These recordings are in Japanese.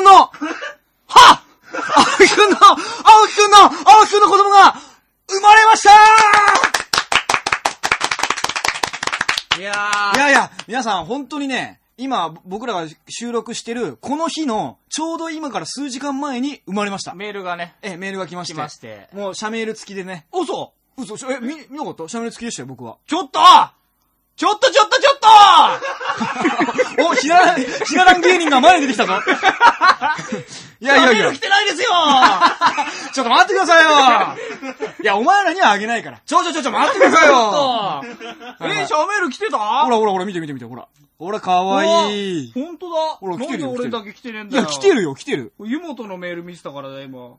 くんのは青木くんの青木くんの青木くんの子供が生まれましたいやいやいや、皆さん本当にね、今僕らが収録してるこの日のちょうど今から数時間前に生まれました。メールがね、え、メールが来まして。来まして。もう、社メール付きでね。嘘嘘、しえ、見、見なかった？社メール付きでしたよ、僕は。ちょっとちょっとちょっとちょっと お、ひならん、ひならん芸人が前に出てきたぞ。いやいやいやメール来。てないですよ ちょっと待ってくださいよいや、お前らにはあげないから。ちょちょちょちょ、待ってくださいよえー、シャメール来てた？ほらほらほら、見て見て見て、ほら。ほら、かわいい。ほんとだ。ほら来てるよなんで俺だけ来てねえんだよ。いや、来てるよ、来てる。湯本のメール見てたからだ、今。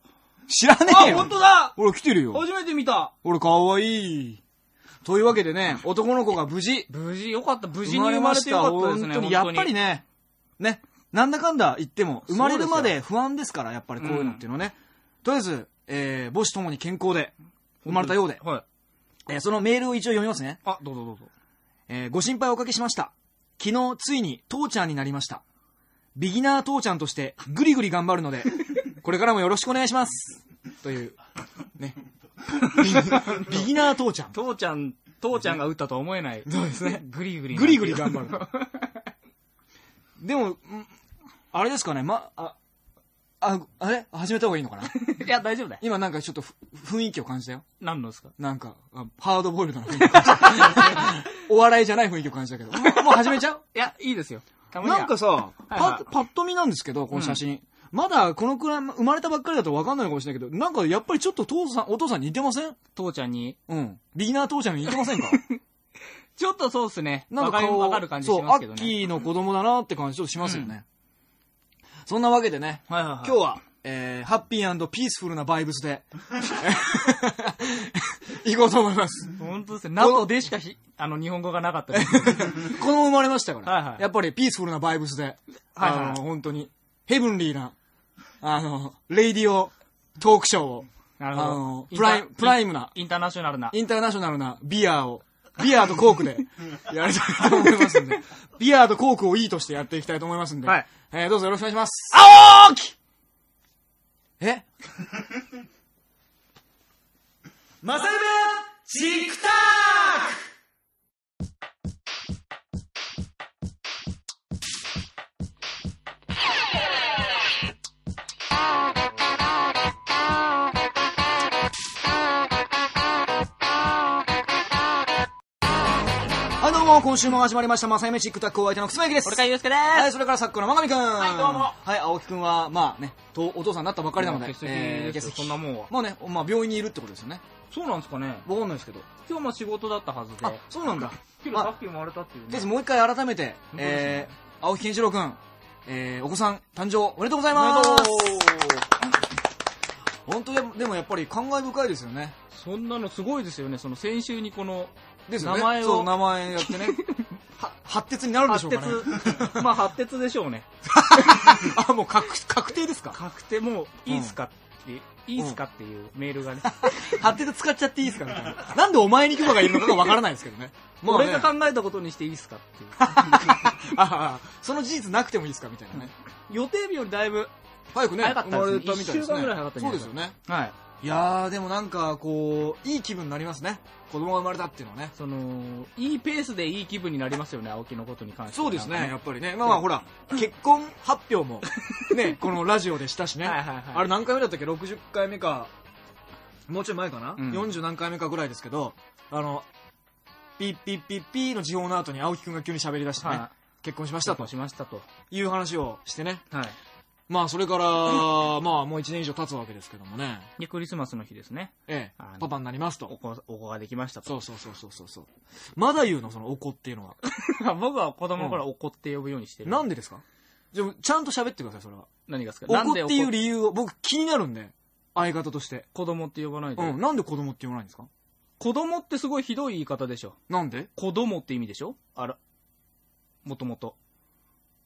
知らねえあ、よ。ほんとだほら、来てるよ。初めて見た。ほら、かわいい。というわけでね、男の子が無事、無事、よかった。無事に生まれてた。よかったですね。本当に、やっぱりね、ね、なんだかんだ言っても、生まれるまで不安ですから、やっぱりこういうのっていうのはね。とりあえず、えー、母子ともに健康で、生まれたようで、はい。えーそのメールを一応読みますね。あ、どうぞどうぞ。えーご心配おかけしました。昨日、ついに、父ちゃんになりました。ビギナー父ちゃんとして、ぐりぐり頑張るので、これからもよろしくお願いします。という、ね。ビ ビギナー父ちゃん。父ちゃん、父ちゃんが打ったとは思えない。そうですね。グリグリ。ぐりぐり頑張る。でも、んあれですかね、ま、あ、あ、あれ？始めた方がいいのかな？いや、大丈夫だよ。今なんかちょっとふ雰囲気を感じたよ。何のですか？なんか、あハードボイルドな雰囲気を感じた。お笑いじゃない雰囲気を感じたけど。もう始めちゃう？いや、いいですよ。なんかさ、はいパッ、パッと見なんですけど、この写真。まだこのくらい生まれたばっかりだと分かんないかもしれないけど、なんかやっぱりちょっと父さん、お父さんに似てません？父ちゃんに。うん。ビギナー父ちゃんに似てませんか？ちょっとそうっすね。なんか顔、わかるわかる感じそう、アしますけどね。ッキーの子供だなって感じちょっとしますよね。そんなわけでね、はいはいはい。今日は、えー、ハッピーピースフルなバイブスで、行こうと思います。本当ですね。NATO でしかひ、あの、日本語がなかったです。子供生まれましたから、はいはいやっぱりピースフルなバイブスで、はいはいあの、本当に、ヘブンリーな、あの、レイディオトークショーを、なあの。プライム、プライムな、インターナショナルな。インターナショナルな。ビアを、ビアとコークでやりたいと思いますんで、ビアとコークをいいとしてやっていきたいと思いますんで、はい。えーどうぞよろしくお願いします。青木え？マサイベチクタはい、も、今週も始まりました、マサイメチックタックお相手のくすまゆきです。俺からゆうすけではい、す。それから作家の真上くん。はいどうもはい、青木くんは、まあね、とお父さんになったばっかりなので、欠席えーですよそんなもんは。もうね、まあ病院にいるってことですよね。そうなんですかね。わかんないですけど。今日も仕事だったはずで。あ、そうなんだ。けどさっき生まれたっていうね。です、もう一回改めて、えー、青木健一郎くん、えー、お子さん誕生おめでとうございます本当でもでもやっぱり感慨深いですよね。そんなのすごいですよね。その先週にこの、ですよね。名前をそう、名前やってね。は発鉄になるんでしょ発うかね。鉄。まあ発鉄でしょうね。あ、もう確確定ですか？確定もう、いいっすかって、いいっすかっていうメールがね。発鉄使っちゃっていいですかみたいな。なんでお前に許可がいるのかがわからないですけどね。まあね俺が考えたことにしていいっすかっていう。ああ、その事実なくてもいいですかみたいなね。予定日よりだいぶ、早くね、早かったですね生まれたみたいですね。一週間ぐらい早かったんじゃないそうですよね。はい。いやー、でもなんか、こう、いい気分になりますね。子供が生まれたっていうのはね。その、いいペースでいい気分になりますよね、青木のことに関しては。そうですね、やっぱりね。まあまあ、ほら、結婚発表も、ね、このラジオでしたしね。はいはいはいあれ何回目だったっけ ?60 回目か、もうちょい前かな、うん ?40 何回目かぐらいですけど、あの、ピッピッピッピーの時報の後に青木くんが急に喋り出してね、は結婚しまい。したとしましたと。いう話をしてね。はい。まあ、それから、まあ、もう1年以上経つわけですけどもね。で、クリスマスの日ですね。ええパパになりますと。お子、お子ができましたと。そうそうそうそうそう。まだ言うの、そのお子っていうのは。僕は子供の頃お子って呼ぶようにしてる。なんでですか？じゃあちゃんと喋ってください、それは。何がですか？お子っていう理由を、僕気になるんで、相方として。子供って呼ばないで。うん、なんで子供って言わないんですか？子供ってすごいひどい言い方でしょ。なんで？子供って意味でしょ？あら。もともと。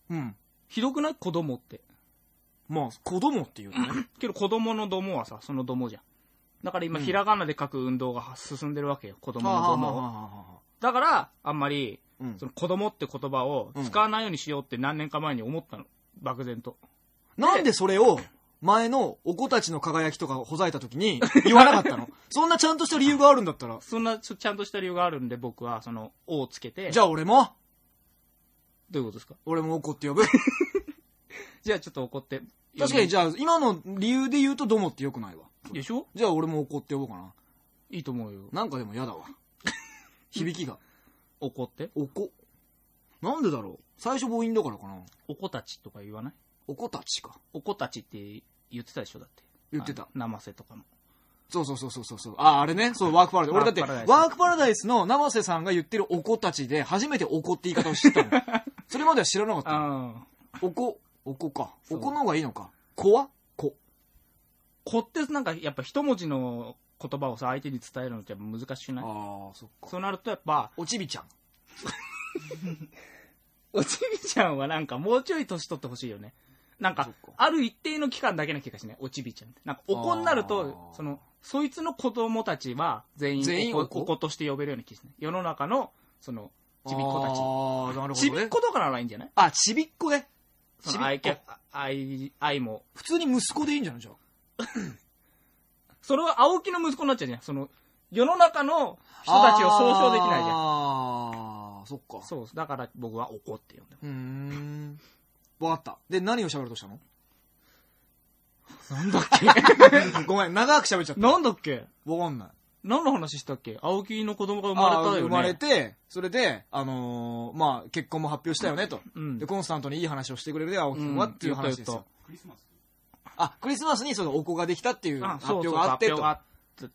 うん。ひどくない？子供って。まあ、子供っていうのね。けど子供のどもはさ、そのどもじゃん。だから今、うんひらがなで書く運動が進んでるわけよ。子供のどもだから、あんまり、うんその子供って言葉を使わないようにしようって何年か前に思ったの。漠然と。なんでそれを、前のお子たちの輝きとかをほざいた時に言わなかったの？そんなちゃんとした理由があるんだったら。そんなちょちゃんとした理由があるんで、僕は、その、おをつけて。じゃあ俺も、どういうことですか？俺もおこって呼ぶ。じゃあちょっと怒って。確かに、じゃゃあ今の理由で言うとどもってよくないわ。でしょ？じゃあ俺もおこって呼ぼうかな。いいと思うよ。なんかでも嫌だわ。響きが。怒って？おこ。なんでだろう？最初母音だからかな。おこたちとか言わない？おこたちか。おこたちって言ってたでしょだって。言ってたあ。生瀬とかも。そうそうそうそうそうそう。あ、あれね。そう、ワークパラダイス。俺だって、ワークパラダイスワークパラダイスの生瀬さんが言ってるおこたちで、初めておこって言い方を知ったの。それまでは知らなかったの。おこ、おこか。おこの方がいいのか。こは？こ。こってなんかやっぱ一文字の言葉をさ、相手に伝えるのってやっぱ難しくない？ああ、そっか。そうなるとやっぱ、おちびちゃん。おちびちゃんはなんかもうちょい年取ってほしいよね。なんかある一定の期間だけな気がしない、おちびちゃんって。なんか、おこになるあと、ーその、そいつの子供たちは全員おこ、全員おこ？おことして呼べるような気がしない。世の中の、その、ちびっ子たち。ああ、なるほち。びっ子とかならいいんじゃない？あ、ちびっこね。愛け、愛、愛も。普通に息子でいいんじゃない？じゃあ。それは青木の息子になっちゃうじゃん。その、世の中の人たちを総称できないじゃん。ああ、そっか。そう、だから僕はおこって呼んでうーん。わかった。で、何を喋ろうとしたの？なんだっ ごめん、長く喋っちゃっけた。なんだっけ？わかんない。何の話したっけ？青木の子供が生まれたよね。生まれて、それで、あのーまあ、結婚も発表したよね、と。うんで、コンスタントにいい話をしてくれるね、青木君は、うんっていう話です言っよ。あ、クリスマスにそのお子ができたっていうあ発表があって、と。あ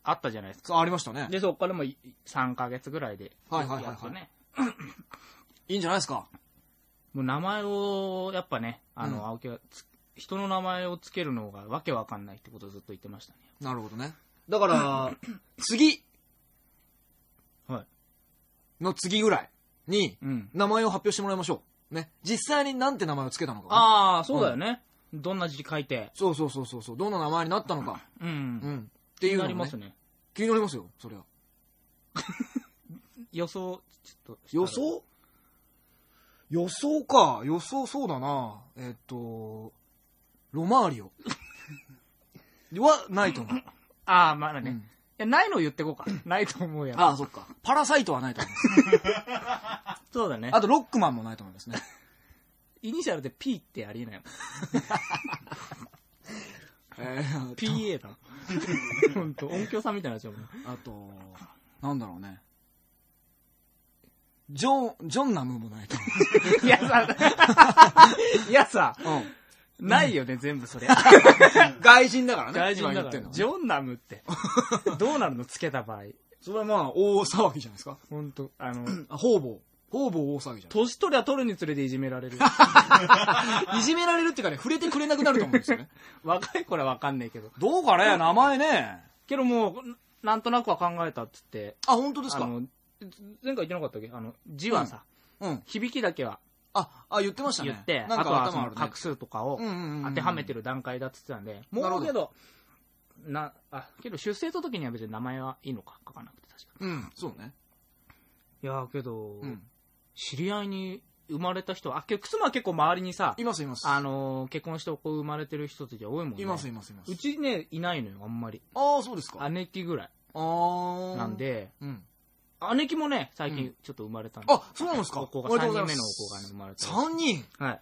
あったじゃないですか。ありましたね。で、そこからもい3ヶ月ぐらいで。はいはいはいはい。いいんじゃないですか？もう名前を、やっぱね、あの、うん青木はつ、人の名前をつけるのがわけわかんないってことをずっと言ってましたね。なるほどね。だから、次はい。の次ぐらいに、うん。名前を発表してもらいましょう。ね。実際になんて名前をつけたのか、ね。ああ、そうだよね。どんな字書いて。そうそうそうそうそう。どんな名前になったのか。うん。うん。っていうの、ね、なりますね。気になりますよ、そりゃ。予想、ちょっと。予想？予想か。予想そうだな。えっと、ロマーリオ。は、ないと思う。ああ、まだね。うんいや、ないのを言ってこうか。ないと思うやん。ああ、そっか。パラサイトはないと思います。そうだねあ。と、ロックマンもないと思いますね。イニシャルで P ってありえないもん。えー、PA だ。ほんと、音響さんみたいになっちゃうもん。あと、なんだろうね。ジョン、ジョンナムもないといやさ、いやさ、思う。ないよね、全部それ。うん。外人だからね。外人だから。今言ってんの。ジョンナムって。どうなるのつけた場合。それはまあ、大騒ぎじゃないですか。ほんと、あの、あ、方々。方々大騒ぎじゃ年取りゃ取るにつれていじめられる。ない。いじめられるっていうかね、触れてくれなくなると思うんですよね。若い頃はわかんないけど。どうかね、名前ね。けどもう、なんとなくは考えたっつって。あ、本当ですかあの、前回言ってなかったっけ？あの、字はさ、うん。響きだけはあ、あ、言ってましたね。言って、あとはそ。の画数とかを当てはめてる段階だっつってたんで、もうけど、な、あ、けど出生届には別に名前はいいのか、書かなくて確か。うん、そうね。いやーけど、うん。知り合いに生まれた人、あ、妻は結構周りにさ、いますいます。あのー結婚してお子生まれてる人たちは多いもんね。いますいますいます。うちね、いないのよ、あんまり。ああ、そうですか。姉貴ぐらい。あーなん。で、うん。姉貴もね、最うん近ちょっと生まれたんで。あ、そうなんですか。お子が、おめでと3人目のお子がね、生まれた。3人はい。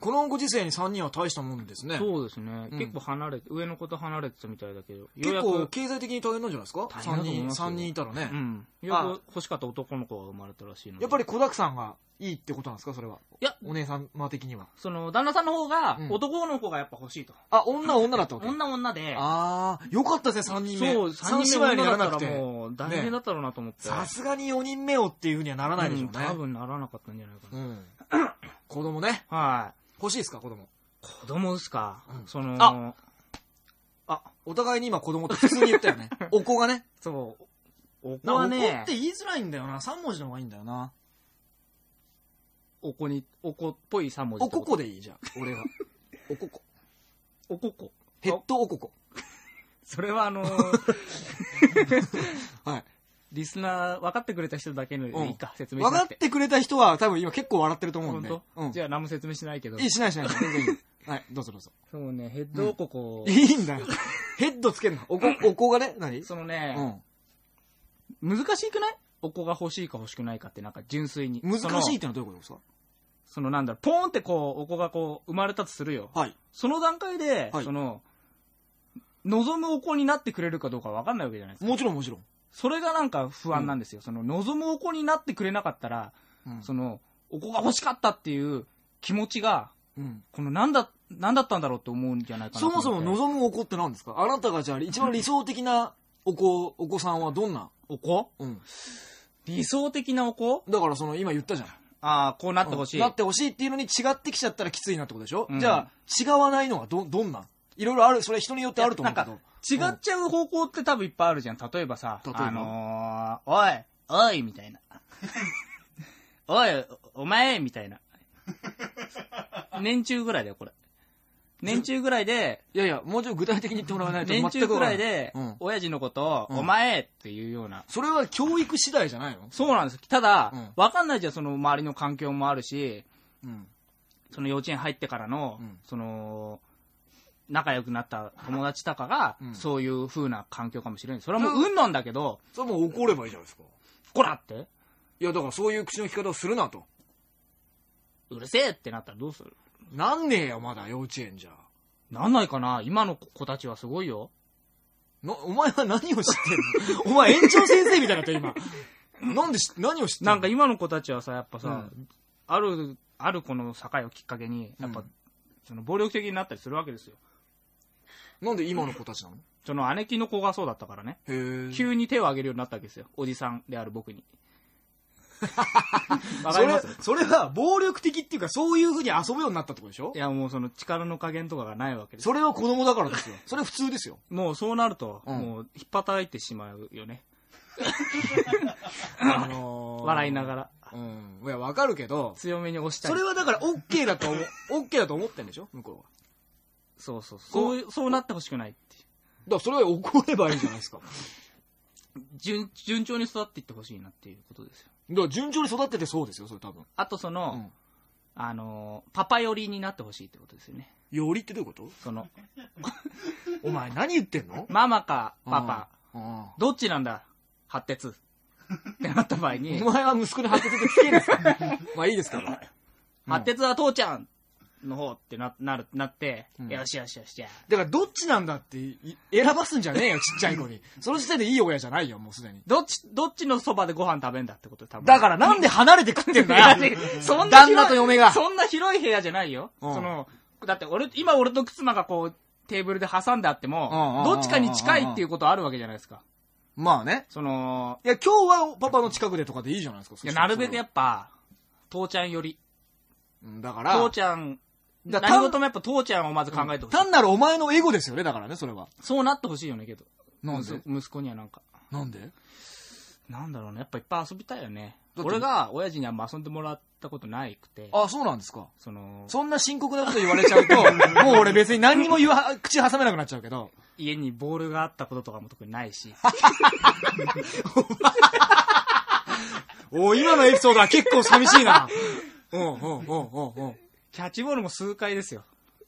このご時世に3人は大したもんですね。そうですね、うん結構離れて、上の子と離れてたみたいだけど、結構経済的に大変なんじゃないですか？大変だ ?3 人、と思いますよ三人いたらね。うん。ようやく欲しかった男の子が生まれたらしいので。やっぱり子沢山がいいってことなんですか？それは。いや、お姉さんま的には。その、旦那さんの方がう、ん男の子がやっぱ欲しいと。あ、女は女だったわけ？女女で、ああ、よかったですね、3人目。そう、3人目女だったらて。もう、大変だったろうなと思って。さすがに4人目をっていうふうにはならないでしょうね。うん多分ならなかったんじゃないかな。うん。子供ね。はい。欲しいですか、子供？子供ですか？うんその、ああ、お互いに今子供って普通に言ったよね。お子がね。そう。お子なお子はねっ、て言いづらいんだよな。3文字の方がいいんだよな。お子に、お子っぽい3文字おこ。こでいいじゃん、俺は。おここ。おここ。ヘッドおここ。それはあのーはい。リスナー、分かってくれた人だけのうんいいか、説明し分かって。てくれた人は多分今結構笑ってると思うんで。本当、うん。じゃあ何も説明しないけど。いい、しないしない。全然いい。はい、どうぞどうぞ。そうね、ヘッドここ、いいんだよ。ヘッドつけんの？おこ、おこがね？何？そのうね、ん。難しくない？お子が欲しいか欲しくないかってなんか純粋に。難しいってのはどういうことですか？そのなんだろう、ポーンってこう、お子がこう、生まれたとするよ。はい。その段階で、はいその、望むお子になってくれるかどうかわかんないわけじゃないですか。もちろんもちろん。それがなんか不安なんですよ。その、望むお子になってくれなかったら、うんその、お子が欲しかったっていう気持ちが、うん。このなんだ、なんだったんだろうって思うんじゃないかなとそ。もそも望むお子って何ですか？あなたがじゃあ一番理想的なお子、お子さんはどんな？お子？うん。理想的なお子？だからその今言ったじゃん。ああ、こうなってほしい。なってほしいっていうのに違ってきちゃったらきついなってことでしょ、うんじゃあ違わないのはど、どんな？んいろいろある、それ人によってあると思うけどなんか。、違っちゃう方向って多分いっぱいあるじゃん。例えばさ、あのー、おい、おい、みたいな。おい、お前、みたいな。年中ぐらいだよ、これ。年中ぐらいで、いやいや、もうちょい具体的に言ってもらわないと全年中ぐらいでうん、親父のことを、うんお前っていうような。それは教育次第じゃないの？そうなんです。ただうん、わかんないじゃん、その周りの環境もあるし、うん。その幼稚園入ってからの、うんその、仲良くなった友達とかが、うんそういう風な環境かもしれない。それはもう運なんだけど、それはもう怒ればいいじゃないですか。こらって、いや、だからそういう口の利き方をするなと。うるせえってなったらどうする？なんねえよ、まだ幼稚園じゃ。なんないかな？今の子たちはすごいよ。な、お前は何を知ってんの？お前園長先生みたいになったよ今。なんでし、何を知ってんの？なんか今の子たちはさ、やっぱさ、うんある、ある子の境をきっかけに、やっぱ、うんその暴力的になったりするわけですよ。なんで今の子たちなの？その姉貴の子がそうだったからね。へえ。急に手を挙げるようになったわけですよ。おじさんである僕に。わかそれります、それは暴力的っていうか、そういう風に遊ぶようになったってことでしょ？いやもうその力の加減とかがないわけですそれは子供だからですよ。それは普通ですよ。もうそうなると、うんもう引っ叩いてしまうよね。あのー笑いながら。うん。いや、わかるけど、強めに押したり。それはだから OK だと思う、OK だと思ってんでしょ？向こうは。そうそうそういう。そうなってほしくないっていう。だからそれは怒ればいいじゃないですか。だ か順順調に育っていってほしいなっていうことですよ。ら順調に育っててそうですよ、それ多分。あとその、うんあのーパパ寄りになってほしいってことですよね。よりってどういうこと？その、お前何言ってんの？ママかパパ、うんどっちなんだ？発鉄。ってなった場合にお、前は息子に発鉄でつけんですか？まあいいですから。うん発鉄は父ちゃんの方ってな、なる、なって、うんよしよしよし、じゃあ。だからどっちなんだってい選ばすんじゃねえよ、ちっちゃい子に。その時点でいい親じゃないよ、もうすでに。どっち、どっちのそばでご飯食べんだってこと多分。だからなんで離れて食ってんだよ。そんな旦那と嫁が。そんな広い部屋じゃないよ。うんその、だって俺、今俺と妻がこう、テーブルで挟んであってうんうんうんも、どっちかに近いっていうことあるわけじゃないですか。まあね。その、いや、今日はパパの近くでとかでいいじゃないですか。いやなるべくやっっぱ、父ちゃんより。だから、父ちゃん、だ何事もやっぱ父ちゃんをまず考えてほしい。単なるお前のエゴですよね、だからね、それは。そうなってほしいよね、けど。なんで？息子息子にはなんか。なんで？なんだろうね。やっぱいっぱい遊びたいよね。だって俺が親父にあんま遊んでもらったことないくて。あ、そうなんですか。その、そんな深刻なこと言われちゃうと、もう俺別に何にも言わ、口挟めなくなっちゃうけど。家にボールがあったこととかも特にないし。お今のエピソードは結構寂しいな。うん、うん、うん、うん、うん。キャッチボールも数回ですよ。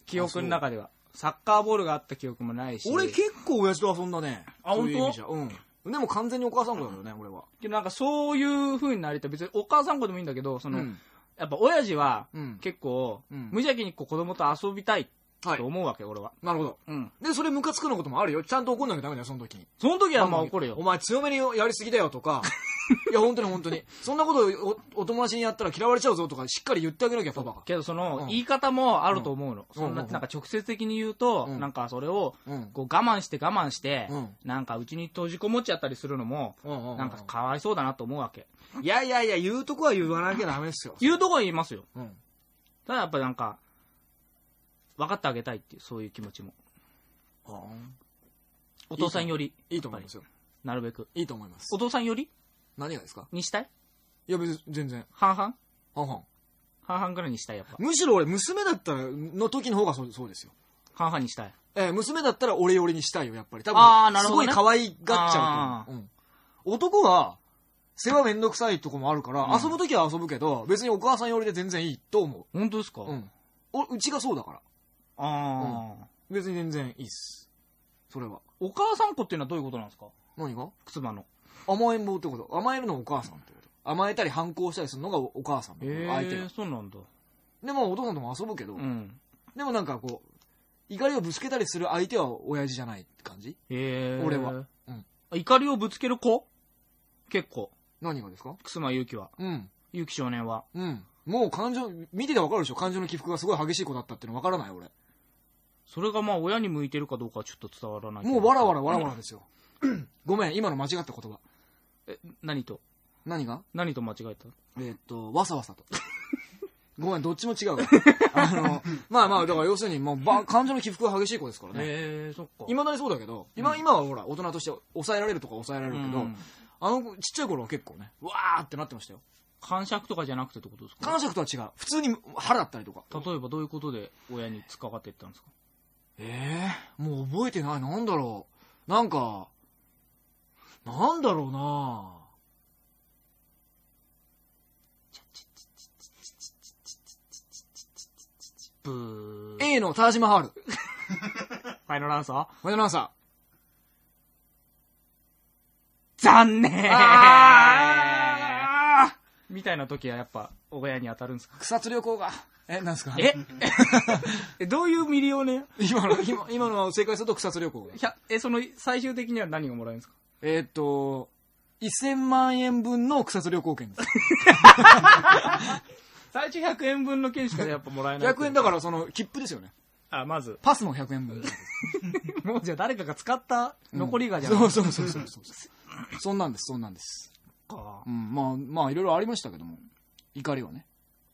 記憶の中では。サッカーボールがあった記憶もないし。俺結構親父と遊んだね。あそういう本当意味じゃうん。でも完全にお母さん子だよね、俺は。けどなんかそういう風になりたい。別にお母さん子でもいいんだけど、その、うんやっぱ親父はうん結構、うん無邪気にこう子供と遊びたいはいと。思うわけ、俺は。なるほど。うん。で、それムカつくのこともあるよ。ちゃんと怒んなきゃダメだよ、その時に。その時はまあ怒るよお。前強めにやりすぎだよとか、いや、本当に本当に。そんなことおお友達にやったら嫌われちゃうぞとか、しっかり言ってあげなきゃ、パパが。けどそのうん言い方もあると思うの。うんそんな、なんか直接的に言うと、うんなんかそれを、うん。こう我慢して我慢して、うんなんかうちに閉じこもっちゃったりするのも、なんかかわいそうだなと思うわけ。いやいやいや、言うとこは言わなきゃダメですよ。言うとこは言いますよ。うん。ただやっぱなんか、分かってあげたいっていう、そういう気持ちも。お父さんより、いいと思いますよ。なるべく。いいと思いますお。父さんより？何がですか？にしたい？いや、別に全然。半々？半々。半々ぐらいにしたい、やっぱ。むしろ俺、娘だったら、の時の方がそうそうですよ。半々にしたい。えー娘だったら俺寄りにしたいよ、やっぱり。多分、あーなるほどねすごい可愛がっちゃうと思う。うん。男は、世話めんどくさいとこもあるから、うん遊ぶ時は遊ぶけど、別にお母さん寄りで全然いいと思本当ですか、う。うん。おうちがそうだから。ああ、別に全然いいっす。それは。お母さん子っていうのはどういうことなんですか？何が？妻の。甘えん坊ってこと？甘えるのお母さんってこと？甘えたり反抗したりするのがおお母さんのえ相手がえ。そうなんだ。でもお父さんとも遊ぶけど、うん。でもなんかこう、怒りをぶつけたりする相手は親父じゃない感じ？ええ。俺は。うん。怒りをぶつける子？結構。何がですか？楠間祐希は。うん。祐希少年は。うん。もう感情、見ててわかるでしょ？感情の起伏がすごい激しい子だったっていうのわからない俺。それがまあ親に向いてるかどうかはちょっと伝わらないけど。もうわらわらわらわらですよ。ごめん、今の間違った言葉。え、何と？何が？何と間違えた？えーっと、わさわさと。ごめん、どっちも違うわ。あの、まあまあ、だから要するに、もうば、感情の起伏が激しい子ですからね。ええそっか。未だにそうだけど、今、今はほら、大人として抑えられるとか抑えられるけど、うんあの子、ちっちゃい頃は結構ね、わーってなってましたよ。感触とかじゃなくてってことですか？感触とは違う。普通に腹だったりとか。例えばどういうことで親に使わっていったんですか？ええもう覚えてない。なんだろう。なんか、なんだろうなブー。A のタージマハール。ファイナルアンサー？ファイナルアンサ残念みたいな時はやっぱ親に当たるんですか？ー草津旅行が。え、なんですか？え？えどういうミリオネ今の、今今のは正解すると草津旅行が。ひゃえ、その最終的には何がもらえるんですか？えーっと、1000万円分の草津旅行券です。最初100円分の券しかやっぱもらえない。100円だからその切符ですよね。あ、まず。パスの100円分。もうじゃあ誰かが使った残りがじゃそうそうそうそうそう。そんなんです、そんなんです。か。うん、まあ、まあ、いろいろありましたけども。怒りはね。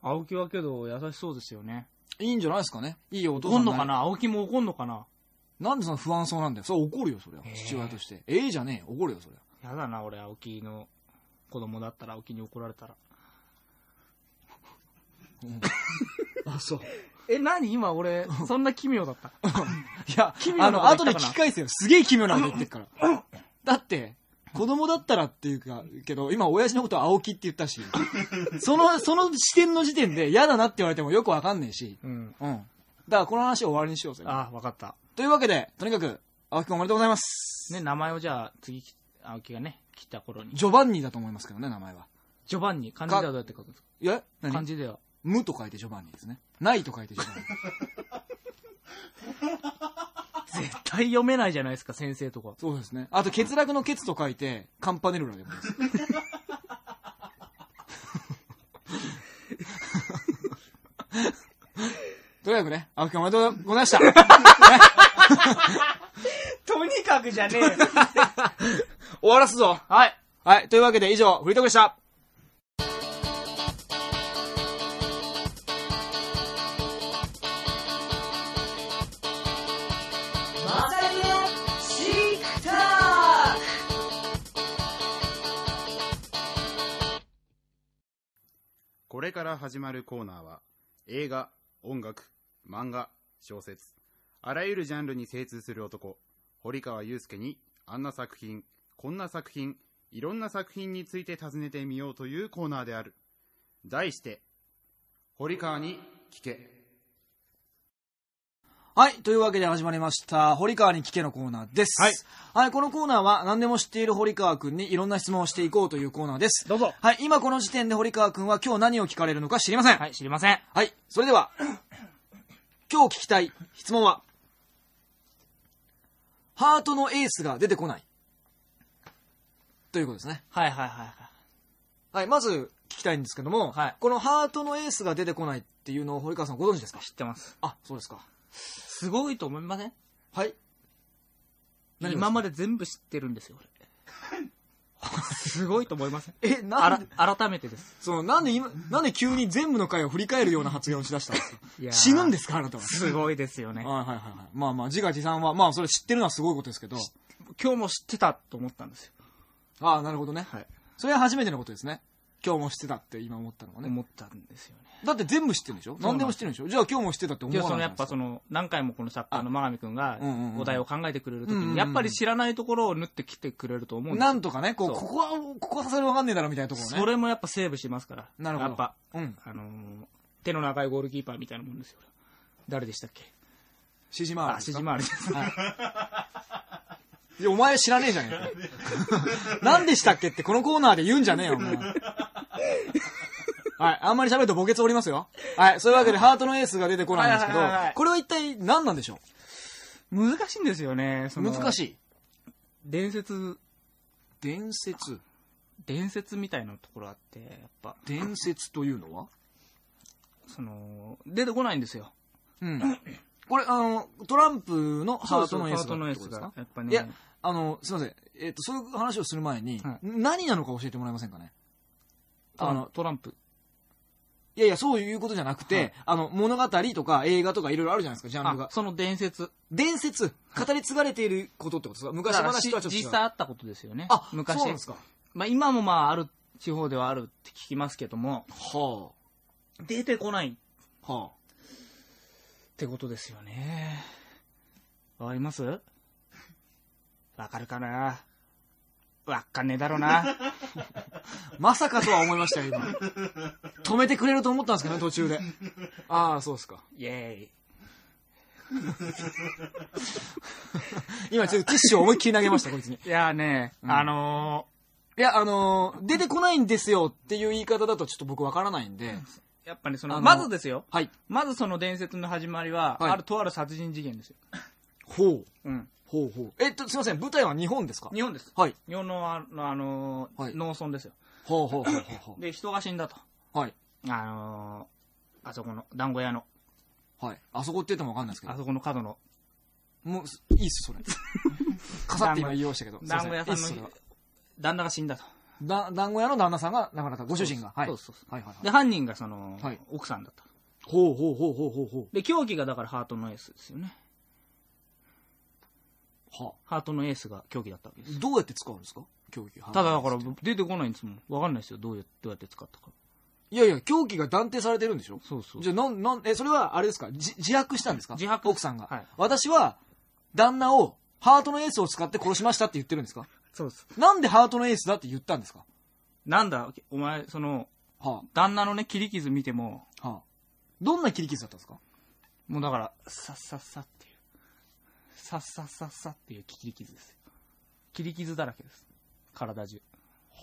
青木はけど優しそうですよね。いいんじゃないですかね。いいよ、お父さ怒んのかな？青木も怒んのかな？なんでその不安そうなんだよ。それ怒るよ、それはへ。え父親として。ええじゃねえよ。怒るよ、それは。やだな、俺、青木の子供だったら、青木に怒られたら。あ、そう。え、何今俺、そんな奇妙だった？いや奇、妙なあの、後こと言ったかな？で聞き返せよ。すげえ奇妙なこと言ってるから。だって、子供だったらっていうか、けど、今、親父のことは青木って言ったし、その、その視点の時点で嫌だなって言われてもよくわかんねえし、うん。うん。だから、この話を終わりにしようぜ。あ、わかった。というわけで、とにかく、青木くんおめでとうございます。ね、名前をじゃあ、次、青木がね、来た頃に。ジョバンニだと思いますけどね、名前は。ジョバンニ、漢字ではどうやって書くんですか？いや、何？漢字では。無と書いてジョバンニですね。ないと書いてジョバンニ。絶対読めないじゃないですか、先生とか。そうですね。あと、欠落の欠と書いて、カンパネルラでもいいです。とにかくね、青木くんおめでとうございました。とにかくじゃねえよ。終わらすぞ。はい。はい。というわけで以上、フリートークでした。これから始まるコーナーは映画、音楽、漫画、小説、あらゆるジャンルに精通する男、堀川祐介にあんな作品、こんな作品、いろんな作品について尋ねてみようというコーナーである。題して、堀川に聞け。はい。というわけで始まりました、堀川に聞けのコーナーです。はい。はい、このコーナーは何でも知っている堀川くんにいろんな質問をしていこうというコーナーです。どうぞ。はい。今この時点で堀川くんは今日何を聞かれるのか知りません。はい、知りません。はい。それでは、今日聞きたい質問は、ハートのエースが出てこない。ということですね。はいはいはいはい。はい。まず聞きたいんですけども、はいこのハートのエースが出てこないっていうのを堀川さんご存知ですか？知ってます。あ、そうですか。すごいと思いません？はい。何今まで全部知ってるんですよ、俺。すごいと思いません？え、あなんで、ら、改めてです。その、なんで今、なんで急に全部の回を振り返るような発言をしだした？んですかいやー死ぬんですかあなたは？すごいですよね。はいはいはいはい。まあまあ、自画自賛は、まあそれ知ってるのはすごいことですけど。今日も知ってたと思ったんですよ。ああ、なるほどね。はい。それは初めてのことですね。今日も知ってたって今思ったのがね。思ったんですよね。だって全部知ってるんでしょ？何でも知ってるんでしょ？じゃあ今日も知ってたって思わないそのやっぱその何回もこの作家の真上くんがお題を考えてくれるときにやっぱり知らないところを縫ってきてくれると思うんですよ。なんとかね、こう、ここは、ここはさすがにわかんねえだろみたいなところね。それもやっぱセーブしますから。なるほど。やっぱうん。あのー手の長いゴールキーパーみたいなもんですよ。誰でしたっけ？シジマールあ、ですや、お前知らねえじゃねえか。何でしたっけってこのコーナーで言うんじゃねえよ、お前。はい。あんまり喋ると墓穴おりますよ。はい。そういうわけで、ハートのエースが出てこないんですけどこれは一体何なんでしょ難しいんですよね。そうの難しい。伝説、伝説？伝説みたいなところあって、やっぱ、伝説というのは？その、出てこないんですよ。うん。これ、あの、トランプのハートのエースがハートのエース。がやっぱね。いや、あの、すいません。えっ、と、そういう話をする前に、はい何なのか教えてもらえませんかね？あの、トランプ。いやいや、そういうことじゃなくて、はいあの、物語とか映画とかいろいろあるじゃないですか、ジャンルが、。あその伝説。伝説、語り継がれていることってことですか？昔だから話とはちょっと違う。実際あったことですよね。あ、昔。そうなんですか。まあ今もまあある地方ではあるって聞きますけども、は出てこないっあ。はてことですよね。わかります？わかるかな？わかんねえだろうな。あ。まさかとは思いましたよ、今。止めてくれると思ったんですけどね、途中で。ああ、そうですか。イェーイ。今ちょっとティッシュを思いっきり投げました、こいつに。いやね、うんあのいや、あのー出てこないんですよっていう言い方だとちょっと僕わからないんで。ーやっぱりその、あのまずですよ。はい。まずその伝説の始まりは、はいあるとある殺人事件ですよ。ほう。うん。ほうほう。えっと、すいません、舞台は日本ですか？日本です。はい。日本のあの、あのーはい農村ですよ。ほうほうほうほうほで、人が死んだと。う。はい。あのーあそこの団子屋の、はい。あそこって言ってもわかんないですけど。あそこの角のもう、いいっす、それ。かさって今言いましたけど。団子屋さんのいい旦那が死んだと。だ団子屋の旦那さんが亡くなった。ご主人が。はい。そうそうそう。はいはいはい。で、犯人がその、はい奥さんだった。ほうほうほうほうほうほで、凶器がだからハートのエースですよね。う。はハートのエースが凶器だったわけです。どうやって使うんですか？凶器。ただだから出てこないんですもん。わかんないですよ。どうやどうやって使ったか。いやいや、凶器が断定されてるんでしょ？そうそう。じゃあ、なん、なん、え、それはあれですか？じ自白したんですか？自白奥さんが。はい私は、旦那を、ハートのエースを使って殺しましたって言ってるんですか？そうです。なんでハートのエースだって言ったんですか？なんだ、お前、その、は旦那のね、切り傷見ても、あ、はあ。どんな切り傷だったんですか？もうだから、さっさっさって。さっさっさっさっていう切り傷ですよ。切り傷だらけです。体中。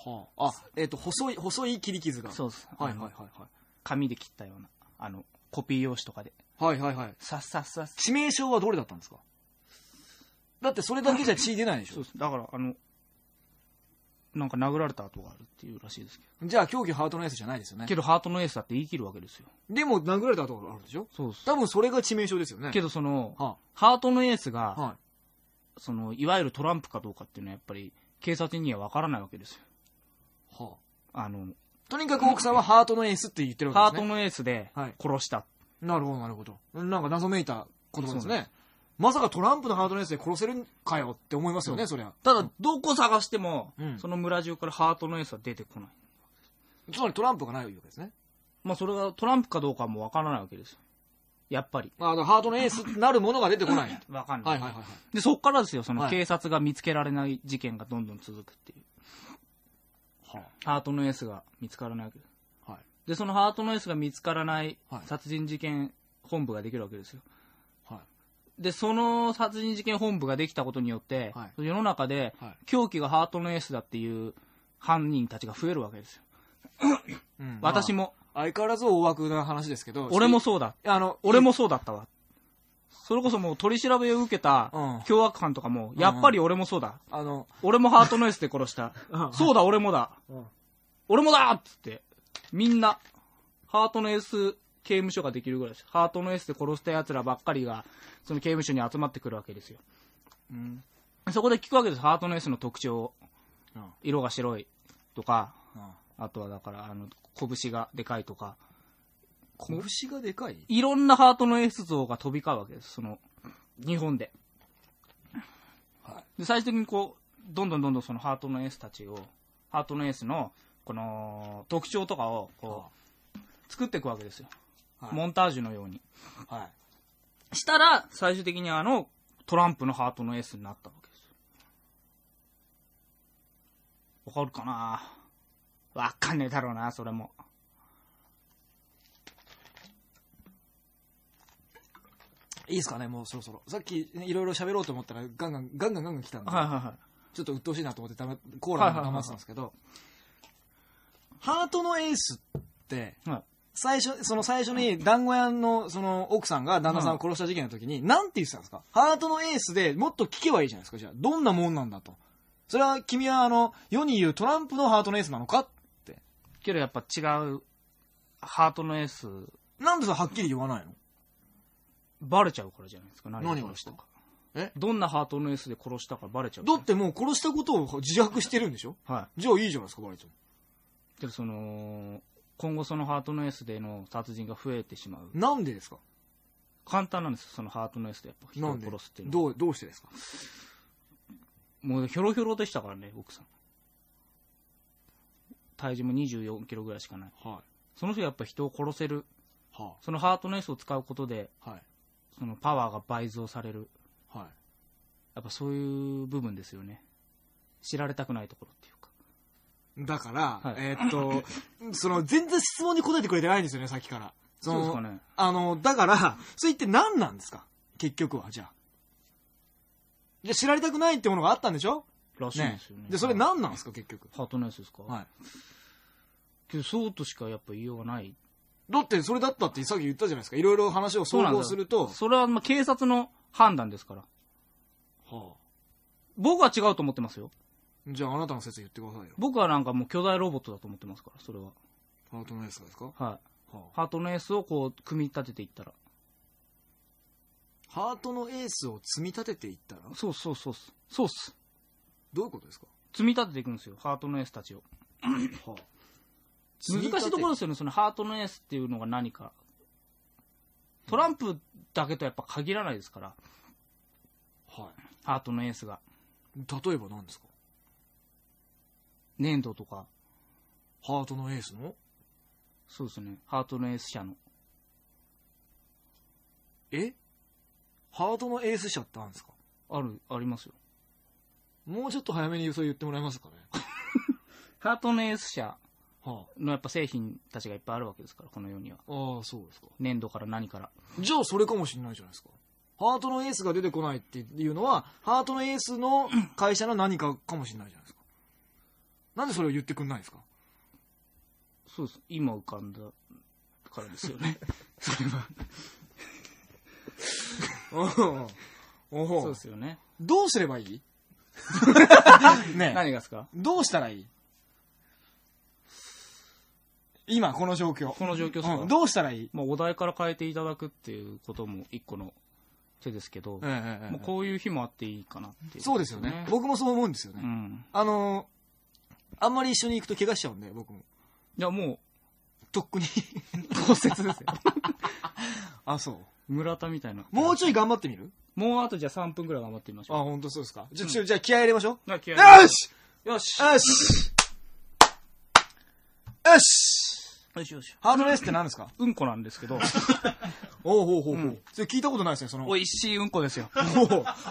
はあ。あ、えっ、と、細い、細い切り傷が。そうです。はいはいあのはいはい。紙で切ったような、あの、コピー用紙とかで。はいはいはい。さっさっさっさ。致命傷はどれだったんですか？だってそれだけじゃ血出ないでしょそうです。だから、あの、なんか殴られた跡があるっていうらしいですけじゃあ凶器ハートのエースじゃないですよねど。けど、ハートのエースだって言い切るわけですよ。でも殴られた跡があるでしょ？そうです。多分それが致命傷ですよね。けど、その、はハートのエースあ、が、はその、いわゆるトランプかどうかっていうのはやっぱり、警察には分からないわけですよ。い。はあ。あの、とにかく奥さんはハートのエースって言ってるわけですね。ハートのエースではい殺した。なるほどなるほど。なんか謎めいた言葉ですね。まさかトランプのハートのエースで殺せるかよって思いますよね、そりゃ。ただ、どこ探しても、うんその村中からハートのエースは出てこない。つまりトランプがないわけですね。まあ、それがトランプかどうかも分からないわけですよ。やっぱり。あだからハートのエースなるものが出てこない。分かんない。はいはいはいはい。で、そっからですよ、そのはい警察が見つけられない事件がどんどん続くっていう。はハートのエースが見つからないわけです。あ、はい。で、そのハートのエースが見つからないはい殺人事件本部ができるわけですよ。はい。で、その殺人事件本部ができたことによって、はい世の中ではい凶器がハートのエースだっていう犯人たちが増えるわけですよ。うん私も、まあ相変わらず大枠な話ですけど。俺もそうだ。あの、俺もそうだったわ。それこそもう取り調べを受けたうん凶悪犯とかも、やっぱり俺もそうだ。あの、俺もハートのエースで殺した。そうだ、俺もだ。うん俺もだっつって、みんな、ハートのエース刑務所ができるぐらいです。ハートのエースで殺した奴らばっかりが、その刑務所に集まってくるわけですよ。うん。そこで聞くわけです。ハートのエースの特徴。うん色が白いとか、うんあとはだから、あの、拳がでかいとか、拳がでかい？いろんなハートのエース像が飛び交うわけです。その、日本で。はで、最終的にこう、どんどんどんどんそのハートのエースたちを、ハートのエースの、この、特徴とかを、こう、作っていくわけですよ。はいモンタージュのように。はい。したら、最終的にあの、トランプのハートのエースになったわけですよ。わかるかな？わかんねえだろうな、それも。いいですかね、もうそろそろ。さっき、ねいろいろ喋ろうと思ったら、ガンガン、ガンガンガンガン来たんで、はいはいはい。ちょっと鬱陶しいなと思ってため、コーラで黙ってたんですけど、ハートのエースって、はい最初、その最初に団子屋のその奥さんが旦那さんを殺した事件の時に、なんて言ってたんですか？ハートのエースでもっと聞けばいいじゃないですか、じゃあ。どんなもんなんだと。それは君はあの、世に言うトランプのハートのエースなのかって。けどやっぱ違う、ハートのエース、なんでそれはっきり言わないの？バレちゃうからじゃないですか。何何がですか？殺したか。え？どんなハートのエースで殺したかバレちゃう。だってもう殺したことを自白してるんでしょ？はじゃあいいじゃないですか、バレちゃう。い。けどその、今後そのハートのエースでの殺人が増えてしまう。なんでですか？簡単なんですよ、そのハートのエースでやっぱ人を殺すっていうのは。どう、どうしてですか？もうひょろひょろでしたからね、奥さん。体重も24キロぐらいしかない。はその人がやっぱ人を殺せる。い。はそのハートのエースを使うことで、い。はい。そのパワーが倍増される。はい。やっぱそういう部分ですよね。知られたくないところっていうか。だから、はいえーっと、その、全然質問に答えてくれてないんですよね、さっきから。そのそうですかね。あの、だから、それって何なんですか？結局は、じゃあ。じゃあ知られたくないってものがあったんでしょ？らしいですよね。で、それはい何なんですか、結局？ハートのエースですか？はい。けどそうとしかやっぱ言いようがない。だって、それだったってさっき言ったじゃないですか。いろいろ話を総合すると。それはまあ警察の判断ですから。はあ僕は違うと思ってますよ。じゃあ、あなたの説言ってくださいよ。僕はなんかもう巨大ロボットだと思ってますから、それは。ハートのエースがですか、ははい。あハートのエースをこう、組み立てていったら。ハートのエースを積み立てていったら？そうそうそうっす。そうっす。どういうことですか、積み立てていくんですよ、ハートのエースたちを。はあ、難しいところですよね、そのハートのエースっていうのが何か。トランプだけとやっぱ限らないですから、はハートのエースが。い。例えば何ですか？粘土とか、ハートのエースの？そうですね、ハートのエース社の。え？ハートのエース社ってあるんですか？ある、ありますよ。もうちょっと早めにそれ言ってもらえますかね？ハートのエース社はのやっぱ製品たちがいっぱいあるわけですから、この世には。あ、ああ、そうですか。粘土から何から。じゃあそれかもしれないじゃないですか。ハートのエースが出てこないっていうのは、ハートのエースの会社の何かかもしれないじゃないですか。なんでそれを言ってくんないんですか？そうです。今浮かんだからですよね。それは。おおそうですよね。どうすればいい？ねえ何がですか？どうしたらいい？今、この状況。この状況うん、どうしたらいい？まあ、お題から変えていただくっていうことも一個の手ですけど、ええええもうこういう日もあっていいかなっていう、そうですよね。僕もそう思うんですよね。うん。あのーあんまり一緒に行くと怪我しちゃうんで、僕も。いや、もとっくに。う、骨折ですよ。あ、そう。村田みたいな。もうちょい頑張ってみる？もうあとじゃあ3分くらい頑張ってみましあ、ょ本当そうですか。じゃ、ちょじゃあ気合い入れましょう。よしう。よしよしよしよしよしよし。ハードレースって何ですか？うんこなんですけど、おうほうほうほう。うんそれ聞いたことないですね、その。美味しいうんこですよ。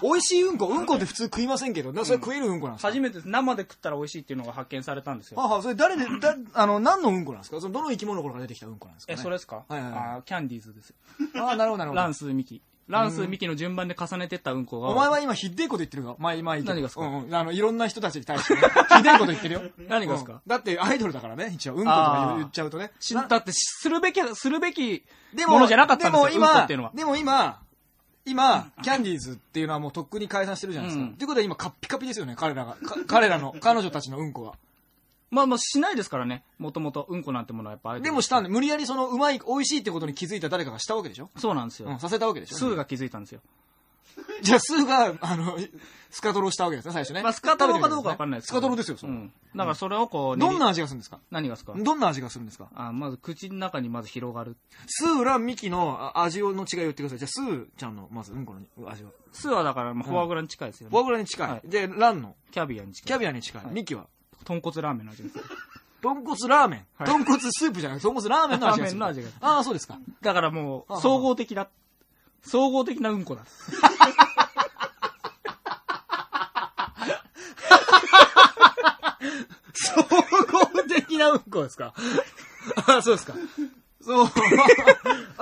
お美味しいうんこ？うんこって普通食いませんけど、なそれ食えるうんこなんですか、初めて生で食ったら美味しいっていうのが発見されたんですよ。はあはあ、それ誰で、だ、あの、何のうんこなんですか？その、どの生き物から出てきたうんこなんですか、え、ね、それですか？はいはいはいあーキャンディーズですよ。ああ、なるほど、なるほど。ランスミキ。ランスミキの順番で重ねてったうんこが。お前は今ひでえこと言ってるよ。前、前何がですか？うんうん。あの、いろんな人たちに対してね。ひでえこと言ってるよ。何がですか？うんだってアイドルだからね、一応。うんことか言っちゃうとね。だって、するべき、するべきでものじゃなかったんですよ。でも今、う。でも今、今、キャンディーズっていうのはもうとっくに解散してるじゃないですか。うんっていうことは今、カッピカピですよね、彼らが。か彼らの、彼女たちのうんこは。まあまあしないですからね。もともと、うんこなんてものはやっぱアイドルでもしたんで、無理やりその、うまい、美味しいってことに気づいた誰かがしたわけでしょ？そうなんですよ。うん、させたわけでしょ？スーが気づいたんですよ。じゃあ、スーが、あの、スカトロしたわけですね、最初ね。まあ、スカトロかどうかわかんないですスカトロですよ、それ。うん。だからそれをこう、どんな味がするんですか？何がですか？どんな味がするんですか？あまず口の中にまず広がる。スー、ラン、ミキのあ味の違いを言ってください。じゃあ、スーちゃんの、まず、うんこの味は。スーはだからまあフォアグラに近いですよね。フォアグラに近い。はいで、ランの、キャビアに近い。キャビアに近いミキは、豚骨ラーメンの味です。豚骨ラーメン？はい豚骨スープじゃなくて、豚骨ラーメンの味がする。ラーメンの味がするああ、そうですか。だからもう、はあ総合的な、総合的なうんこだ。総合的なうんこですか？ああ、そうですか。そう。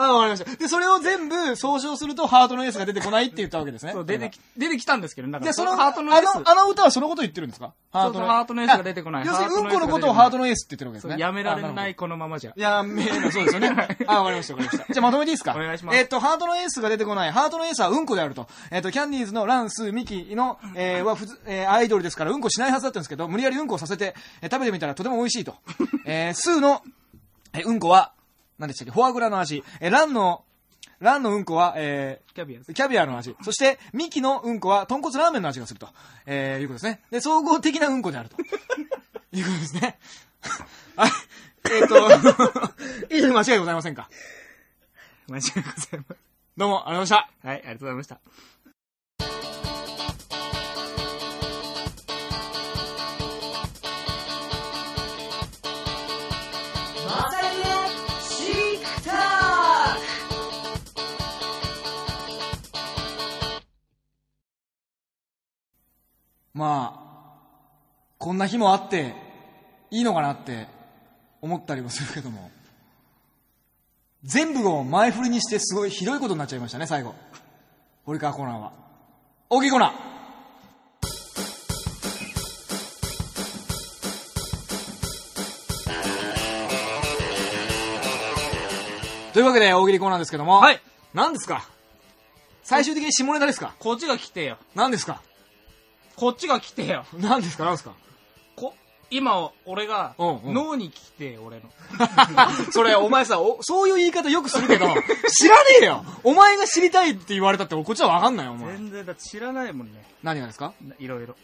あ、わかりました。で、それを全部総称すると、ハートのエースが出てこないって言ったわけですね。そう、出てき、出てきたんですけど、だから、で、その、ハートのエース。あの、あの歌はそのこと言ってるんですか？ハそうそうハートのエースが出てこないあ要するに、うんこのことをハートのエースって言ってるわけですね。やめられないこのままじゃ。やめな、そうですよね。あ、わかりました、わかりました。じゃあまとめていいですか？お願いしますえっと、ハートのエースが出てこない。ハートのエースはうんこであると。えっと、キャンディーズのランス、ミキの、えー、はふつ、えー、アイドルですからうんこしないはずだったんですけど、無理やりうんこをさせて、えー食べてみたらとても美味しいと。えー、スーの、えーうんこは、何でしたっけ？フォアグラの味。えー、ランの、ランのうんこは、えー、キャビア。キャビアの味。そして、ミキのうんこは、豚骨ラーメンの味がすると。えー、いうことですね。で、総合的なうんこであると。いうことですね。はい。えっ、と、以上に間違いございませんか？間違いございます。どうも、ありがとうございました。はい、ありがとうございました。まあ、こんな日もあって、いいのかなって思ったりもするけども、全部を前振りにしてすごいひどいことになっちゃいましたね、最後。堀川コーナーは。大喜利コーナーというわけで大喜利コーナーですけども、はい。何ですか？最終的に下ネタですか？こっちが来てよ。何ですか？こっちが来てよ。何ですか？何ですか？こ、今、俺が、うんうん脳に来て、俺の。それ、お前さ、おそういう言い方よくするけど、知らねえよお前が知りたいって言われたって、こっちはわかんないよ、お前。全然、だって知らないもんね。何がですか？いろいろ。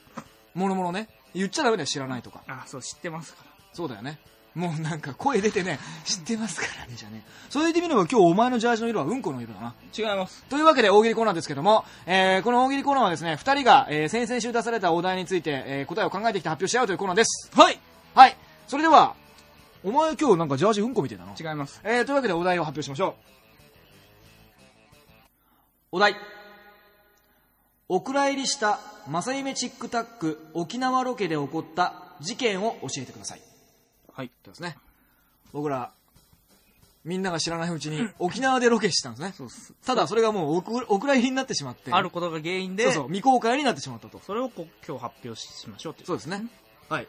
もろもろね。言っちゃダメだよ、知らないとか。あ、そう、知ってますから。そうだよね。もうなんか声出てね、知ってますからね、じゃね。そう言ってみれば今日お前のジャージの色はうんこの色だな。違います。というわけで大喜利コーナーですけども、えー、この大喜利コーナーはですね、二人が、えー、先々週出されたお題について、えー、答えを考えてきて発表し合うというコーナーです。はいはい。それでは、お前今日なんかジャージうんこみたいなの違います。えー、というわけでお題を発表しましょう。お題。お蔵入りした正夢チックタック沖縄ロケで起こった事件を教えてください。はい。ですね。僕ら、みんなが知らないうちに 沖縄でロケしてたんですね。そうっす。ただそれがもうおくお蔵入りになってしまって。あることが原因で、そうそう、未公開になってしまったと。それをこ今日発表しましょうって。そうですね。はい。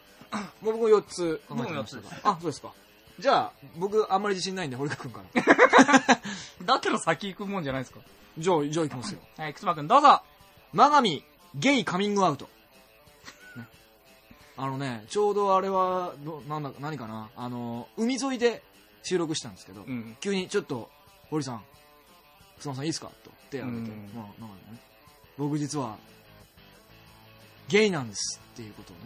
もう僕4つ考えてました僕も四つあ、そうですか。じゃあ、僕あんまり自信ないんで、堀川君から。だったら先行くもんじゃないですか。じゃあ、じゃあ行きますよ。はい、くつまくんどうぞ。マガミ、ゲイカミングアウト。ねあのね、ちょうどあれは、どなんだ、何かな、あの、海沿いで収録したんですけど、うん。急にちょっと、堀さん、くまさんいいですか？と手挙げて、うん。まあ、なんかね、僕実は、ゲイなんですっていうことをね、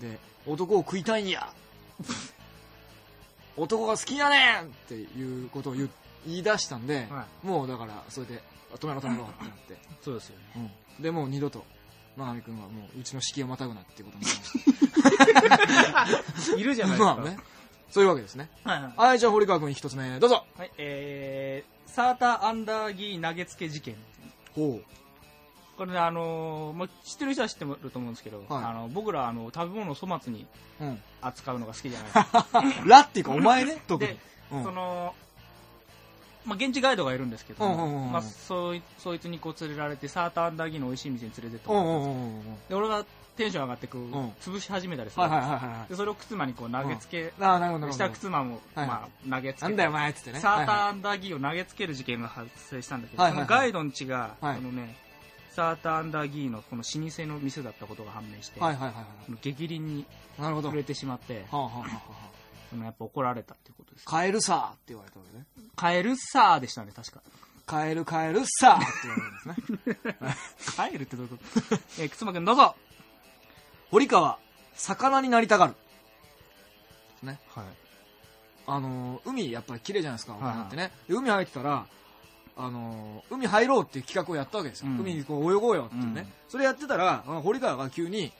うん。で、男を食いたいんや！男が好きやねんっていうことを言う言い出したんで、はもうだから、それで、あ止めろ止めろってなって、そうですよね。うん、でもう二度と真上君はもううちの敷居をまたぐなっていうことになりまし いるじゃないたですか。まあね。そういうわけですね。はいはい。はいじゃあ堀川君一つ目。どうぞ。はい、えー、サーターアンダーギー投げつけ事件。ほこれね、あのーまあ、知ってる人は知ってると思うんですけど、はい。あの僕らあの食べ物を粗末にう、うん、扱うのが好きじゃないですか。ラっていうかお前ね。特に。で、うん。その、まあ、現地ガイドがいるんですけど、まあ、そいそいつにこう連れられて、サーターアンダーギーの美味しい店に連れてってうんもらったんですよ。うんうんうんうんで、俺がテンション上がってこう、ん潰し始めたりする、でそれを靴間にこう投げつけ、したど靴間も、はいまあ、投げつけてなんだよお前っつってね。サーターはアンダーギーを投げつける事件が発生したんだけど、そのガイドの地が、はのね、サーターアンダーギーのこの老舗の店だったことが判明して、いはいはいはい。はこの激鱗に触れてしまって、あはあはあはそのやっぱ怒られたっていうことですあ。カエルさって言われたわけねカエルサーでしたね、確か。カエルカエルさって言われるんですねカエルってどういうこと？えー、くつまくんどうぞ堀川魚になりたがるねはい。あのー海やっぱり綺麗じゃないですか、いはい沖縄ってね。で海入ってたら、あのー海入ろうっていう企画をやったわけですよ。うん海にこう泳ごうよっていうね。うんそれやってたら、あの堀川が急に、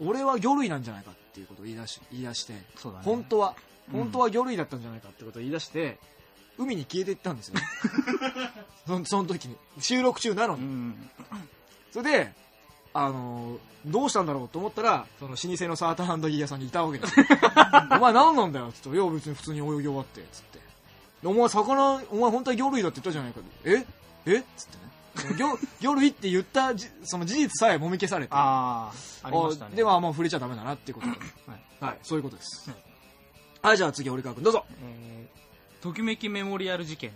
俺は魚類なんじゃないかっていうことを言い出し言い出して、そうだね。本当は、うん本当は魚類だったんじゃないかってことを言い出して、海に消えていったんですよね。そその時に。収録中なのに。うん。それで、あのーどうしたんだろうと思ったら、その老舗のサーターアンダギー屋さんにいたわけですよ。お前何なんだよっつって、いや別に普通に泳ぎ終わって、つって。お前魚お前本当は魚類だって言ったじゃないかえ？え？っつってね魚 魚類って言ったじその事実さえもみ消されてああ、ありましたね。あではもう触れちゃダメだなっていうことではいはいそういうことですはいはいじゃあ次堀川君どうぞ。えーときめきメモリアル事件。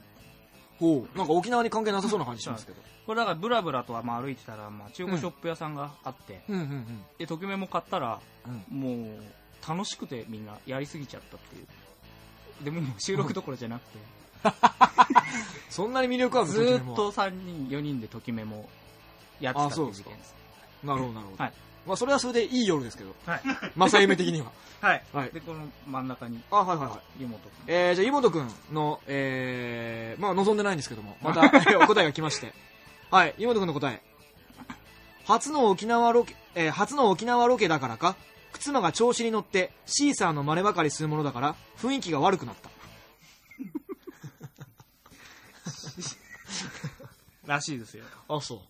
ほう。なんか沖縄に関係なさそうな感じしますけど。これだからブラブラとはまあ歩いてたら、まあ中古ショップ屋さんがあって、うんうんうん。で、ときメモ買ったら、うん。もう、楽しくてみんなやりすぎちゃったっていう。でも収録どころじゃなくて、そんなに魅力あるの？ずーっときめもと3人、4人でときメモやってたっていう事件です。なるほどなるほど、はいまあそれはそれでいい夜ですけどはい。正夢的には はい。はいで、この真ん中に、あはいはいはい湯本君。えー、じゃあ、井本くんの、えー、まあ、望んでないんですけども、また、お答えが来まして。はい、井本くんの答え。初の沖縄ロケ、えー初の沖縄ロケだからか、靴間が調子に乗って、シーサーの真似ばかりするものだから、雰囲気が悪くなった。らしいですよ。あ、そう。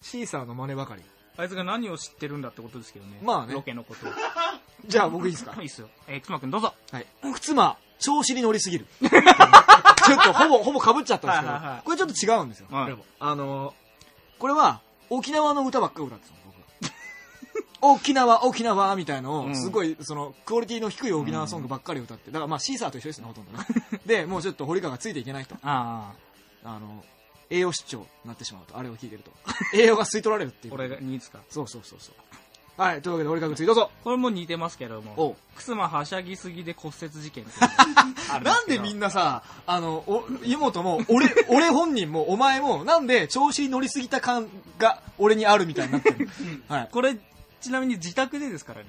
シーサーの真似ばかり。あいつが何を知ってるんだってことですけどね。まあねロケのことを。じゃあ、僕いいですか？いいっすよ。えー、くまくんどうぞ。はい。靴間、調子に乗りすぎる。ちょっと、ほぼ、ほぼ被っちゃったんですけど、はいはいはいこれちょっと違うんですよ。はいあのーこれは、沖縄の歌ばっかり歌ってたの、僕は。沖縄、沖縄みたいのを、うんすごい、その、クオリティの低い沖縄ソングばっかり歌って、だからまあ、シーサーと一緒ですね、ほとんどね。で、もうちょっと堀川がついていけないと。ああの、栄養失調になってしまうと、あれを聞いてると。栄養が吸い取られるっていあ、う。俺が2ですか。そうそうそうそう。はい、というわけで、堀川君次どうぞ。これも似てますけどおうも、くすまはしゃぎすぎで骨折事件っていうのが あるなんでみんなさ、あの、お、妹も、俺、俺本人も、お前も、なんで調子に乗りすぎた感が俺にあるみたいになってる。はい。これ、ちなみに自宅でですからね。